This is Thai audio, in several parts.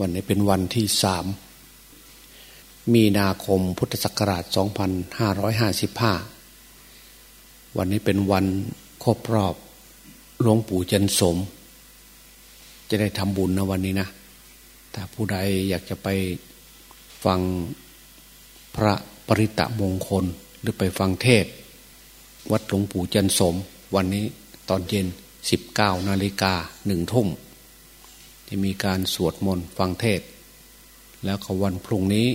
วันนี้เป็นวันที่สามมีนาคมพุทธศักราช 2555 วันนี้เป็นวันครบรอบหลวงปู่จันสม จะได้ทำบุญนะวันนี้นะ ถ้าผู้ใดอยากจะไปฟังพระปริตะมงคลหรือไปฟังเทศ วัดหลวงปู่จันสม วันนี้ตอนเย็น 19นาฬิกาหนึ่งทุ่ม จะมีการสวดมนต์ฟังเทศ แล้วก็วันพรุ่งนี้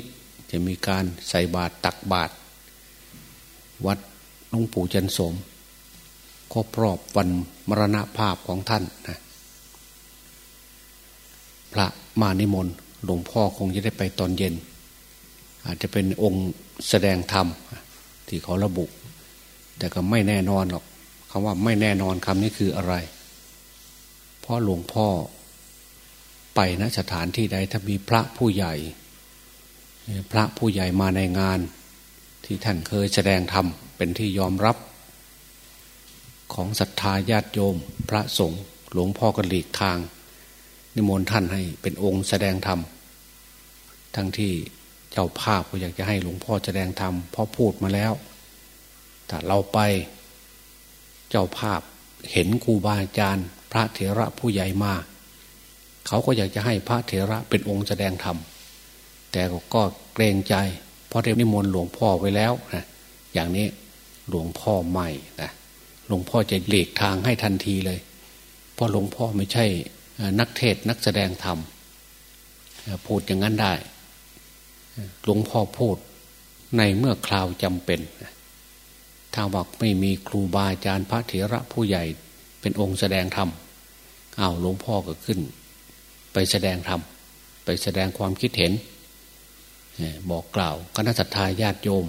จะมีการใส่บาตรตักบาตรวัดหลวงปู่จันสมครบรอบวันมรณภาพของท่านนะพระมานิมนต์หลวงพ่อคงจะได้ไปตอนเย็น อาจจะเป็นองค์แสดงธรรมที่เขาระบุ แต่ก็ไม่แน่นอนหรอกคำว่าไม่แน่นอนคำนี้คืออะไร เพราะหลวงพ่อ ไปณสถานที่ใดถ้ามีพระผู้ใหญ่ พระผู้ใหญ่มาในงาน ที่ท่านเคยแสดงธรรมเป็นที่ยอมรับของศรัทธาญาติโยม พระสงฆ์หลวงพ่อก็หลีกทาง นิมนต์ท่านให้เป็นองค์แสดงธรรม ทั้งที่เจ้าภาพก็อยากจะให้หลวงพ่อแสดงธรรมเพราะพูดมาแล้วถ้าเราไปเจ้าภาพเห็นครูบาอาจารย์ พระเถระผู้ใหญ่มา เขาก็อยากจะให้พระเถระเป็นองค์แสดงธรรม แต่ก็เกรงใจ เพราะได้นิมนต์หลวงพ่อไว้แล้วนะอย่างนี้หลวงพ่อใหม่นะหลวงพ่อจะหลีกทางให้ทันทีเลย เพราะหลวงพ่อไม่ใช่นักเทศนักแสดงธรรมพูดอย่างนั้นได้ หลวงพ่อพูดในเมื่อคราวจำเป็น ถ้าบอกไม่มีครูบาอาจารย์พระเถระผู้ใหญ่เป็นองค์แสดงธรรมอ้าวหลวงพ่อก็ขึ้น ไปแสดงธรรมไปแสดงความคิดเห็น บอกกล่าวคณะสัตยาญาติโยม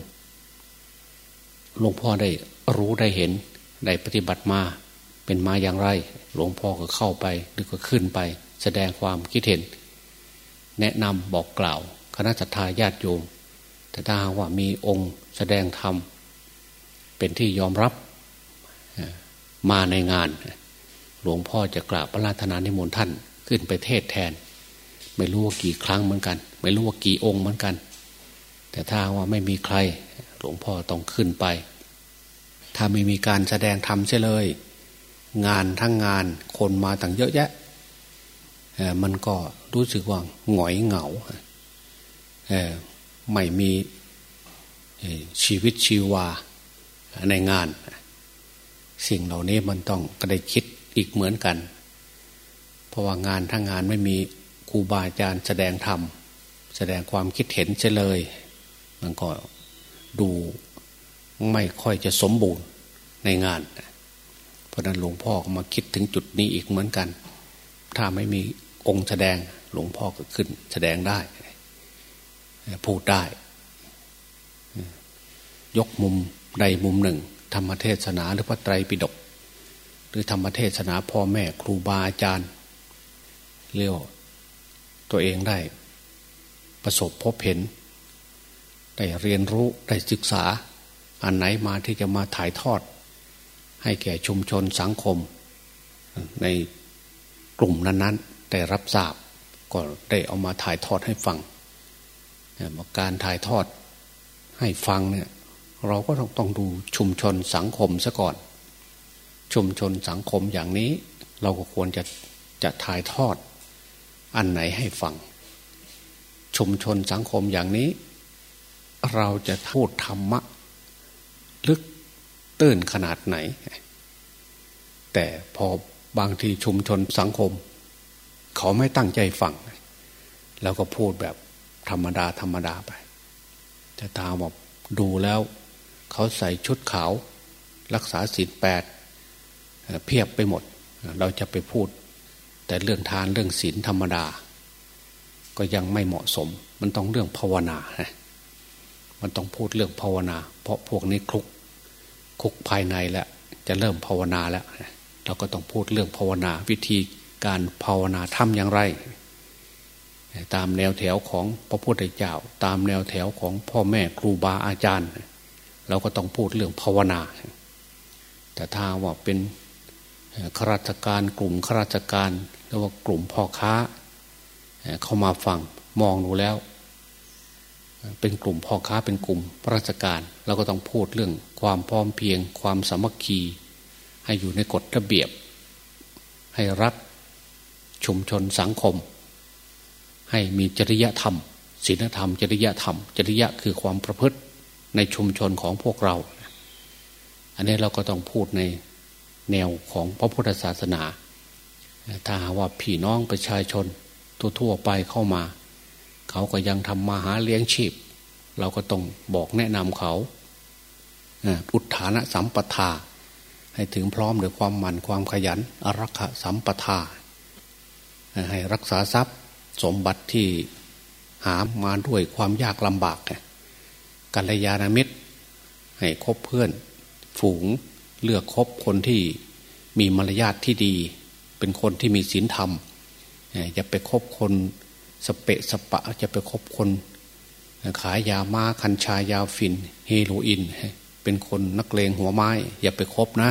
หลวงพ่อได้รู้ได้เห็นได้ปฏิบัติมาเป็นมาอย่างไร หลวงพ่อก็เข้าไปหรือก็ขึ้นไป แสดงความคิดเห็น แนะนำบอกกล่าว คณะสัตยาญาติโยม แต่ถ้าว่ามีองค์แสดงธรรมเป็นที่ยอมรับมาในงาน หลวงพ่อจะกราบพระราชนานิมนต์ท่าน ขึ้นไปเทศแทน ไม่รู้ว่ากี่ครั้งเหมือนกัน ไม่รู้ว่ากี่องค์เหมือนกัน แต่ถ้าว่าไม่มีใครหลวงพ่อต้องขึ้นไป ถ้าไม่มีการแสดงธรรมใช่เลย งานทั้งงานคนมาต่างเยอะแยะมันก็รู้สึกว่าหงอยเหงาไม่มีชีวิตชีวาในงาน สิ่งเหล่านี้มันต้องก็ได้คิดอีกเหมือนกัน ราะว่างานทั้งงานไม่มีครูบาอาจารย์แสดงธรรมแสดงความคิดเห็นเฉลย มันก็ดูไม่ค่อยจะสมบูรณ์ในงาน เพราะนั้นหลวงพ่อก็มาคิดถึงจุดนี้อีกเหมือนกัน ถ้าไม่มีองค์แสดงหลวงพ่อก็ขึ้นแสดงได้ พูดได้ ยกมุมใดมุมหนึ่ง ธรรมเทศนาหรือพระไตรปิฎกหรือธรรมเทศนาพ่อแม่ครูบาอาจารย์ เรียกตัวเองได้ ประสบพบเห็น ได้เรียนรู้ได้ศึกษา อันไหนมาที่จะมาถ่ายทอด ให้แก่ชุมชนสังคม ในกลุ่มนั้นๆได้รับทราบก็ได้เอามาถ่ายทอดให้ฟังการถ่ายทอดให้ฟังเนี่ยเราก็ต้องต้องดูชุมชนสังคมซะก่อน ชุมชนสังคมอย่างนี้ เราก็ควรจะจะถ่ายทอด อันไหนให้ฟัง ชุมชนสังคมอย่างนี้ เราจะพูดธรรมะ ลึกตื้นขนาดไหน แต่พอบางทีชุมชนสังคม เขาไม่ตั้งใจฟังเราก็พูดแบบธรรมดาธรรมดาไปแต่ตาบอกดูแล้ว เขาใส่ชุดขาว รักษาศีลแปดเพียบไปหมด เราจะไปพูด แต่เรื่องทานเรื่องศีลธรรมดา ก็ยังไม่เหมาะสม มันต้องเรื่องภาวนานะมันต้องพูดเรื่องภาวนา เพราะพวกนี้คลุกคุกภายในแล้วจะเริ่มภาวนาแล้ว เราก็ต้องพูดเรื่องภาวนา วิธีการภาวนาทำอย่างไร ตามแนวแถวของพระพุทธเจ้า ตามแนวแถวของพ่อแม่ครูบาอาจารย์ เราก็ต้องพูดเรื่องภาวนา แต่ถ้าว่าเป็นข้าราชการกลุ่มข้าราชการ เรียกว่ากลุ่มพ่อค้า เข้ามาฟังมองดูแล้ว เป็นกลุ่มพ่อค้าเป็นกลุ่มราชการเราก็ต้องพูดเรื่องความพร้อมเพียง ความสามัคคี ให้อยู่ในกฎระเบียบ ให้รัฐชุมชนสังคม ให้มีจริยธรรมศีลธรรม จริยธรรม จริยะคือความประพฤติในชุมชนของพวกเรา อันนี้เราก็ต้องพูดในแนวของพระพุทธศาสนา ถ้าหาว่าพี่น้องประชาชนทั่วๆไปเข้ามา เขาก็ยังทำมาหาเลี้ยงชีพ เราก็ต้องบอกแนะนำเขาอุทานะสัมปทา ให้ถึงพร้อมด้วยความหมั่นความขยัน อรักขสัมปทา ให้รักษาทรัพย์สมบัติที่หามาด้วยความยากลำบากกัลยาณมิตร ให้คบเพื่อน ฝูงเลือกคบคนที่มีมารยาทที่ดี เป็นคนที่มีศีลธรรมอย่าไปคบคนสเปะสปะจะไปคบคน ขายยามาคัญชายาฟินเฮโรอีนเป็นคนนักเลงหัวไม้ อย่าไปคบนะ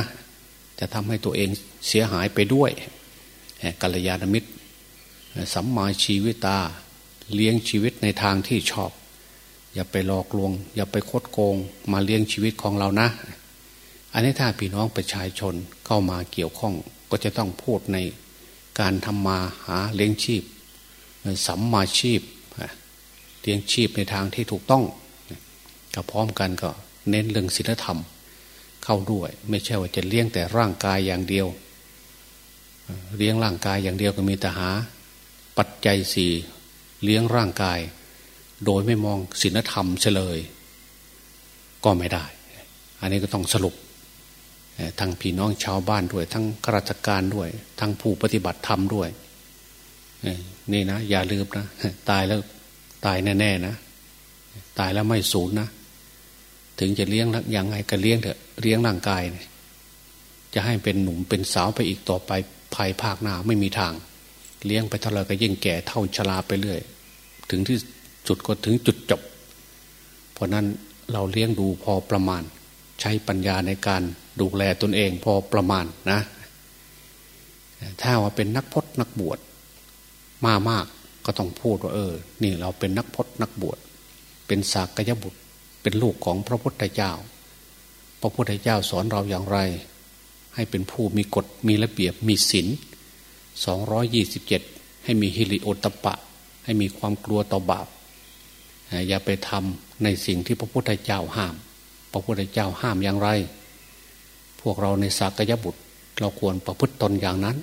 จะทำให้ตัวเองเสียหายไปด้วยกัลยาณมิตรสัมมาชีวิตา เลี้ยงชีวิตในทางที่ชอบ อย่าไปหลอกลวง อย่าไปคดโกง มาเลี้ยงชีวิตของเรานะ อันนี้ถ้าพี่น้องประชาชนเข้ามาเกี่ยวข้อง ก็จะต้องพูดในการทำมาหาเลี้ยงชีพสัมมาชีพเลี้ยงชีพในทางที่ถูกต้องก็พร้อมกันก็เน้นเรื่องศีลธรรม เข้าด้วย ไม่ใช่ว่าจะเลี้ยงแต่ร่างกายอย่างเดียว เลี้ยงร่างกายอย่างเดียวก็มีแต่หา ปัจจัยสี่เลี้ยงร่างกาย โดยไม่มองศีลธรรมเฉลย ก็ไม่ได้ อันนี้ก็ต้องสรุป ทั้งพี่น้องชาวบ้านด้วย ทั้งข้าราชการด้วย ทั้งผู้ปฏิบัติธรรมด้วยนี่นะอย่าลืมนะตายแล้วตายแน่ๆนะตายแล้วไม่สูญนะถึงจะเลี้ยงยังไงก็เลี้ยงเถอะเลี้ยงร่างกายนี่ยจะให้เป็นหนุ่มเป็นสาวไปอีกต่อไปภายภาคหน้าไม่มีทาง เลี้ยงไปเท่าไรก็ยิ่งแก่เท่าชราไปเรื่อย ถึงที่จุดก็ถึงจุดจบ เพราะนั้นเราเลี้ยงดูพอประมาณ ใช้ปัญญาในการดูแลตนเองพอประมาณนะ ถ้าว่าเป็นนักพจนักบวชมามากก็ต้องพูดว่าเออ นี่เราเป็นนักพจนักบวช เป็นสากยบุตร เป็นลูกของพระพุทธเจ้า พระพุทธเจ้าสอนเราอย่างไร ให้เป็นผู้มีกฎมีระเบียบมีศีลสองร้อยยี่สิบเจ็ดให้มีฮิริโอตปะ ให้มีความกลัวต่อบาป อย่าไปทำในสิ่งที่พระพุทธเจ้าห้าม พระพุทธเจ้าห้ามอย่างไร พวกเราในสากยบุตร เราควรประพฤติตนอย่างนั้น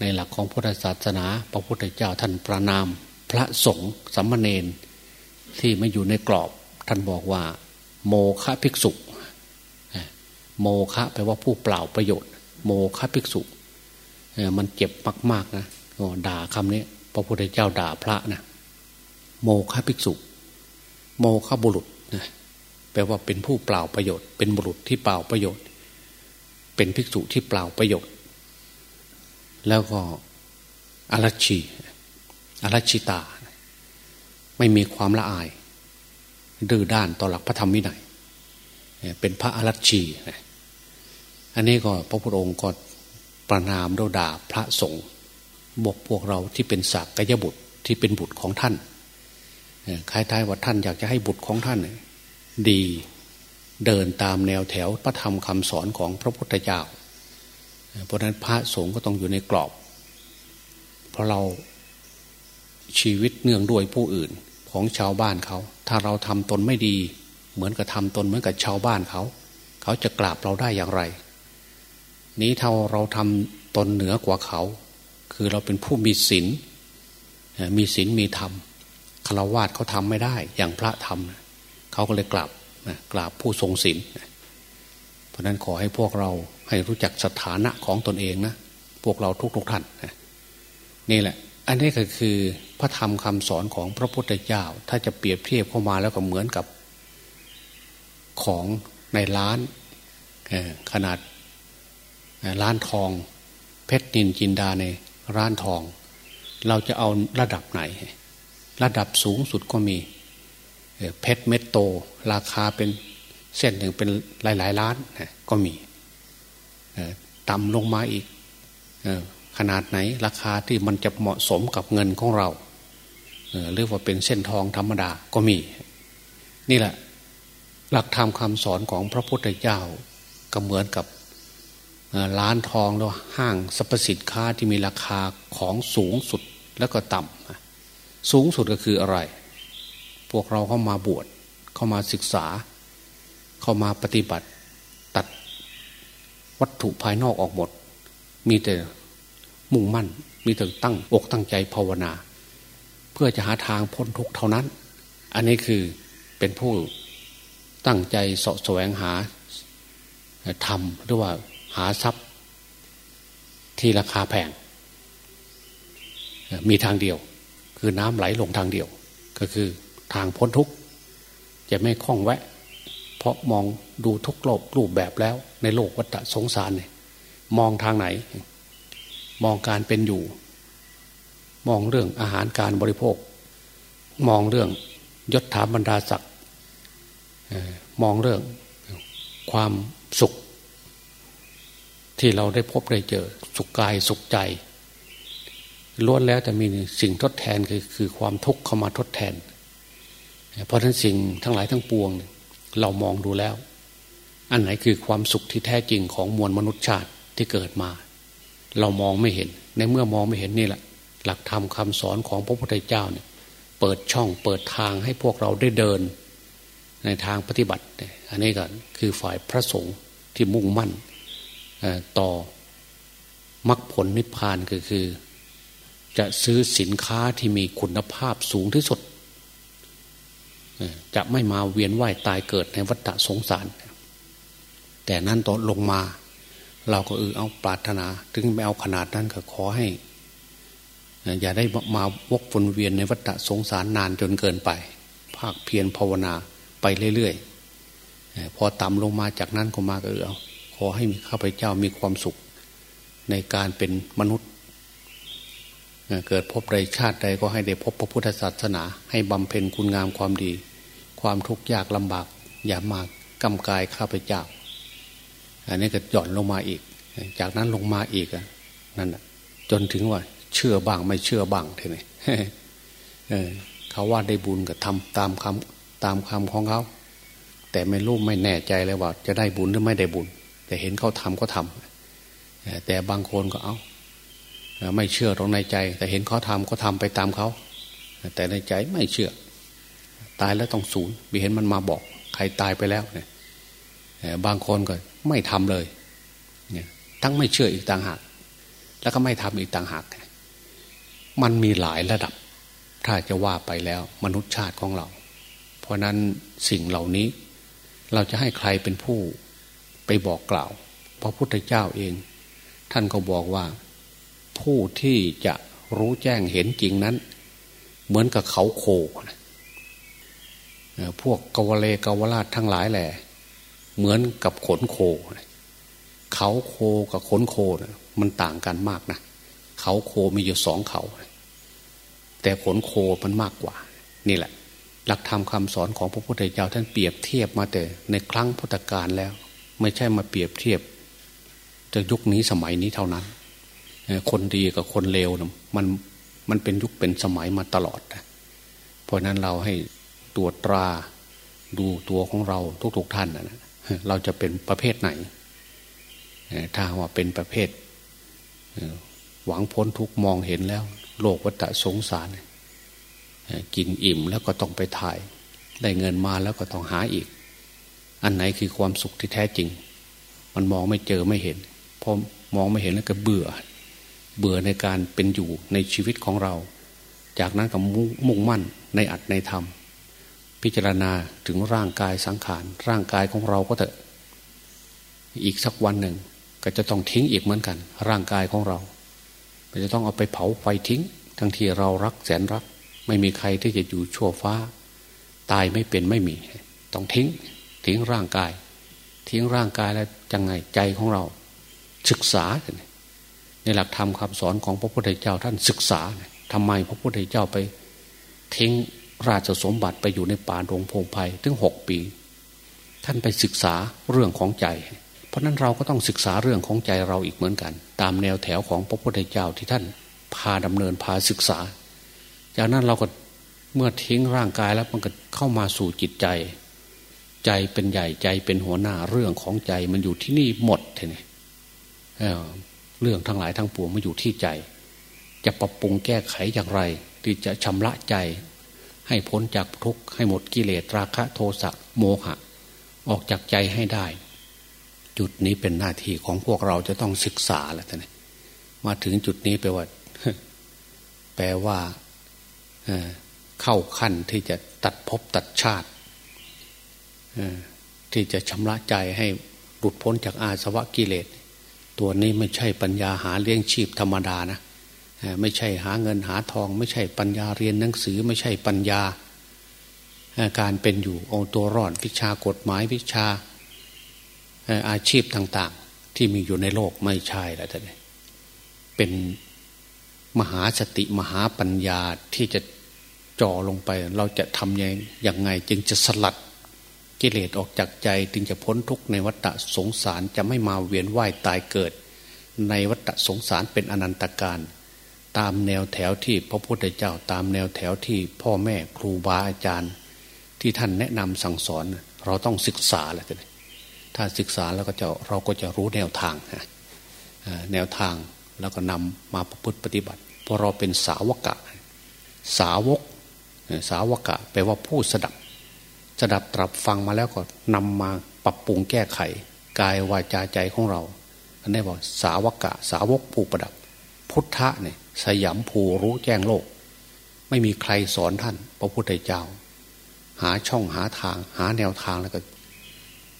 ในหลักของพุทธศาสนา พระพุทธเจ้าท่านประนาม พระสงฆ์สัมมาเนนที่ไม่อยู่ในกรอบ ท่านบอกว่า โมคะภิกษุโมคะแปลว่าผู้เปล่าประโยชน์ โมคะภิกษุมันเจ็บมาก ๆนะด่าคำนี้พระพุทธเจ้าด่าพระนะโมฆะภิกษุ โมฆะบุรุษนะ แปลว่าเป็นผู้เปล่าประโยชน์ เป็นบุรุษที่เปล่าประโยชน์ เป็นภิกษุที่เปล่าประโยชน์ แล้วก็อารัชีอารัชิตา ไม่มีความละอาย ดื้อด้านต่อหลักพระธรรมวินัยเป็นพระอารัชีอันนี้ก็พระพุทธองค์ก็ประนามโดด่าพระสงฆ์บอกพวกเราที่เป็นศักยบุตรที่เป็นบุตรของท่านคล้ายๆว่าท่านอยากจะให้บุตรของท่าน ดี เดินตามแนวแถวพระธรรมคำสอนของพระพุทธเจ้า เพราะนั้นพระสงฆ์ก็ต้องอยู่ในกรอบ เพราะเราชีวิตเนื่องด้วยผู้อื่นของชาวบ้านเขา ถ้าเราทำตนไม่ดี เหมือนกับทำตนเหมือนกับชาวบ้านเขา เขาจะกราบเราได้อย่างไร นี้เท่าเราทำตนเหนือกว่าเขา คือเราเป็นผู้มีศีลมีศีลมีธรรมคารวะเขาทำไม่ได้ อย่างพระทำ เขาก็เลยกราบกราบผู้ทรงศีลเพราะนั้นขอให้พวกเราให้รู้จักสถานะของตนเองนะพวกเราทุกๆท่านนี่แหละ อันนี้ก็คือพระธรรมคำสอนของพระพุทธเจ้า ถ้าจะเปรียบเทียบเข้ามาแล้วก็เหมือนกับของในร้านขนาดร้านทอง เพชรนินจินดาในร้านทอง เราจะเอาระดับไหน ระดับสูงสุดก็มี เพชรเม็ดโต ราคาเป็นเส้นหนึ่งเป็นหลาย ๆ ล้านก็มีต่ำลงมาอีกขนาดไหนราคาที่มันจะเหมาะสมกับเงินของเราหรือว่าเป็นเส้นทองธรรมดาก็มี นี่แหละ หลักธรรมคำสอนของพระพุทธเจ้าก็เหมือนกับร้านทองแล้วห้างสรรพสินค้าที่มีราคาของสูงสุดแล้วก็ต่ำสูงสุดก็คืออะไร พวกเราเข้ามาบวชเข้ามาศึกษา เข้ามาปฏิบัติ ตัดวัตถุภายนอกออกหมด มีแต่มุ่งมั่น มีแต่ตั้งอกตั้งใจภาวนา เพื่อจะหาทางพ้นทุกข์เท่านั้น อันนี้คือเป็นผู้ตั้งใจสาะแสวงหาทำหรือว่าหาทรัพย์ ที่ราคาแพงมีทางเดียว คือน้ำไหลลงทางเดียว ก็คือ ทางพ้นทุกข์จะไม่คล้องแวะ เพราะมองดูทุกโลกรูปแบบแล้ว ในโลกวัฏสงสารเนี่ยมองทางไหน มองการเป็นอยู่ มองเรื่องอาหารการบริโภค มองเรื่องยศถาบรรดาศักดิ์มองเรื่องความสุข ที่เราได้พบได้เจอสุขกายสุขใจล้วนแล้วจะมีสิ่งทดแทนคือคือความทุกข์เข้ามาทดแทน เพราะฉะนั้นสิ่งทั้งหลายทั้งปวง เรามองดูแล้ว อันไหนคือความสุขที่แท้จริงของมวลมนุษยชาติที่เกิดมา เรามองไม่เห็น ในเมื่อมองไม่เห็นนี่แหละ หลักธรรมคาสอนของพระพุทธเจ้าเนี่ย เปิดช่องเปิดทางให้พวกเราได้เดิน ในทางปฏิบัติ อันนี้ก็คือฝ่ายพระสงฆ์ที่มุ่งมั่นต่อมรรคผลนิพพานก็คือ จะซื้อสินค้าที่มีคุณภาพสูงที่สุด จะไม่มาเวียนว่ายตายเกิดในวัฏสงสาร แต่นั้นตอนลงมา เราก็เออเอาปรารถนา ถึงไม่เอาขนาดนั้นก็ขอให้ อย่าได้มาวกวนเวียนในวัฏสงสารนานจนเกินไป ภาคเพียรภาวนาไปเรื่อยๆ พอต่ำลงมาจากนั้นก็มาก็เออขอให้ข้าพเจ้ามีความสุข ในการเป็นมนุษย์เกิดพบใดชาติใดก็ให้ได้พบพระพุทธศาสนา ให้บำเพ็ญคุณงามความดี ความทุกข์ยากลำบาก อย่ามากำกายข้าพเจ้า อันนี้ก็หย่อนลงมาอีก จากนั้นลงมาอีกนั่นจนถึงว่า เชื่อบ้างไม่เชื่อบ้างทีนี้เขาว่าได้บุญก็ทำตามคำตามคำของเขา แต่ไม่รู้ไม่แน่ใจเลยว่า จะได้บุญหรือไม่ได้บุญ แต่เห็นเขาทำก็ทำแต่บางคนก็เอาไม่เชื่อตรงในใจ แต่เห็นเขาทำก็ทำไปตามเขา แต่ในใจไม่เชื่อ ตายแล้วต้องสูญมีเห็นมันมาบอก ใครตายไปแล้วเนี่ยบางคนก็ไม่ทำเลยเนี่ยทั้งไม่เชื่ออีกต่างหาก แล้วก็ไม่ทำอีกต่างหาก มันมีหลายระดับ ถ้าจะว่าไปแล้วมนุษย์ชาติของเรา เพราะนั้นสิ่งเหล่านี้ เราจะให้ใครเป็นผู้ไปบอกกล่าวพระพุทธเจ้าเอง ท่านก็บอกว่าผู้ที่จะรู้แจ้งเห็นจริงนั้น เหมือนกับเขาโค พวกกวเลกวราชทั้งหลายแหละเหมือนกับขนโค เขาโคกับขนโคมันต่างกันมากนะเขาโคมีอยู่สองเขา แต่ขนโคมันมากกว่า นี่แหละ หลักธรรมคาสอนของพระพุทธเจ้าท่านเปรียบเทียบมาแต่ในครั้งพุทธกาลแล้ว ไม่ใช่มาเปรียบเทียบจะยุคนี้สมัยนี้เท่านั้น คนดีกับคนเลวมันมันเป็นยุคเป็นสมัยมาตลอด เพราะนั้นเราให้ ตรวจตรา ดูตัวของเราทุกๆท่านนะเราจะเป็นประเภทไหนถ้าว่าเป็นประเภท หวังพ้นทุกมองเห็นแล้ว โลกวัฏสงสาร กินอิ่มแล้วก็ต้องไปถ่าย ได้เงินมาแล้วก็ต้องหาอีก อันไหนคือความสุขที่แท้จริง มันมองไม่เจอไม่เห็นพอมองไม่เห็นแล้วก็เบื่อ เบื่อในการเป็นอยู่ในชีวิตของเรา จากนั้นก็มุ่งมั่นในอัดในธรรม พิจารณาถึงร่างกายสังขาร ร่างกายของเราก็เถอะ อีกสักวันหนึ่ง ก็จะต้องทิ้งอีกเหมือนกัน ร่างกายของเราจะต้องเอาไปเผาไฟทิ้ง ทั้งที่เรารักแสนรัก ไม่มีใครที่จะอยู่ชั่วฟ้า ตายไม่เป็นไม่มี ต้องทิ้ง ทิ้งร่างกาย ทิ้งร่างกายแล้วจังไงใจของเรา ศึกษา ในหลักธรรมคำสอนของพระพุทธเจ้าท่านศึกษาทำไมพระพุทธเจ้าไปทิ้ง ราชสมบัติไปอยู่ในป่าดงพงไพ่ถึงหกปี ท่านไปศึกษาเรื่องของใจ เพราะนั้นเราก็ต้องศึกษาเรื่องของใจเราอีกเหมือนกัน ตามแนวแถวของพระพุทธเจ้าที่ท่านพาดำเนินพาศึกษา จากนั้นเราก็เมื่อทิ้งร่างกายแล้วมันก็เข้ามาสู่จิตใจ ใจเป็นใหญ่ใจเป็นหัวหน้าเรื่องของใจมันอยู่ที่นี่หมดทีนี้เรื่องทั้งหลายทั้งปวงมันอยู่ที่ใจ จะปรับปรุงแก้ไขอย่างไร ที่จะชำระใจ ให้พ้นจากทุกข์ให้หมดกิเลสราคะโทสะโมหะ ออกจากใจให้ได้ จุดนี้เป็นหน้าที่ของพวกเราจะต้องศึกษาแล้วท่านมาถึงจุดนี้แปลว่า แปลว่าเข้าขั้นที่จะตัดภพตัดชาติที่จะชำระใจให้หลุดพ้นจากอาสวะกิเลส ตัวนี้ไม่ใช่ปัญญาหาเลี้ยงชีพธรรมดานะ ไม่ใช่หาเงินหาทอง ไม่ใช่ปัญญาเรียนหนังสือไม่ใช่ปัญญา การเป็นอยู่เอาตัวรอดวิชากฎหมายวิชาอาชีพต่าง ๆ ที่มีอยู่ในโลกไม่ใช่แล้วท่เป็นมหาสติมหาปัญญาที่จะจ่อลงไป เราจะทำยังยังไงจึงจะสลัดกิเลสออกจากใจจึงจะพ้นทุกข์ในวัฏสงสารจะไม่มาเวียนว่ายตายเกิด ในวัฏสงสารเป็นอนันตการ ตามแนวแถวที่พระพุทธเจ้าตามแนวแถวที่พ่อแม่ครูบาอาจารย์ ที่ท่านแนะนำสั่งสอน เราต้องศึกษาแหละถ้าศึกษาแล้วก็จะเราก็จะรู้แนวทางแนวทางแล้วก็นำมาประพฤติปฏิบัติเพราะเราเป็นสาวกะ สาวก สาวกะแปลว่าผู้สดับ สดับตรับฟังมาแล้วก็นำมาปรับปรุงแก้ไข กายวาจาใจของเรา อันนี้บอกสาวกะ สาวกผู้ประดับ พุทธะเนี่ย สยามภูรู้แจ้งโลก ไม่มีใครสอนท่าน พระพุทธเจ้า หาช่องหาทาง หาแนวทางแล้วก็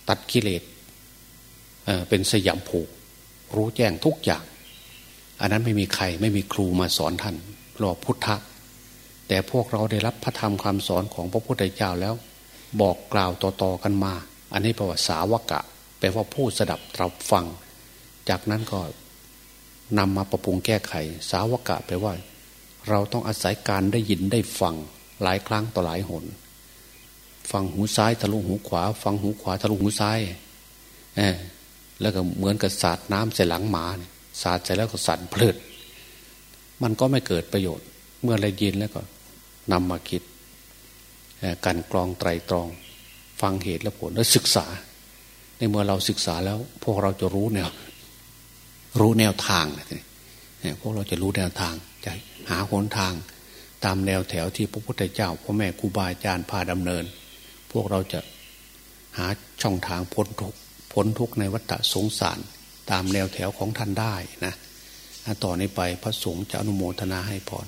ตัดกิเลสเเป็นสยามภูรู้แจ้งทุกอย่าง อันนั้นไม่มีใครไม่มีครูมาสอนท่านรอพุทธะแต่พวกเราได้รับพระธรรมคำสอนของพระพุทธเจ้าแล้ว บอกกล่าวต่อๆกันมา อันนี้แปลว่าสาวกะแปลว่าผู้สดับตรับฟัง จากนั้นก็ นำมาประปรุงแก้ไข สาวกะแปลว่า เราต้องอาศัยการได้ยินได้ฟังหลายครั้งต่อหลายหน ฟังหูซ้ายทะลุหูขวา ฟังหูขวาทะลุหูซ้ายเอแล้วก็เหมือนกับสาดน้ำใส่หลังหมาสาดใส่แล้วก็สั่นเพลิด มันก็ไม่เกิดประโยชน์ เมื่อได้ยินแล้วก็นำมาคิดการกรองไตรตรอง ฟังเหตุและผลแล้วศึกษา ในเมื่อเราศึกษาแล้ว พวกเราจะรู้แนว รู้แนวทางเนี่ยพวกเราจะรู้แนวทางจะหาหนทาง ตามแนวแถวที่พระพุทธเจ้าพ่อแม่ครูบาอาจารย์พาดำเนิน พวกเราจะหาช่องทางพ้นทุกพ้นทุกในวัฏสงสาร ตามแนวแถวของท่านได้นะต่อนนี้ไปพระสงฆ์จะอนุโมทนาให้พร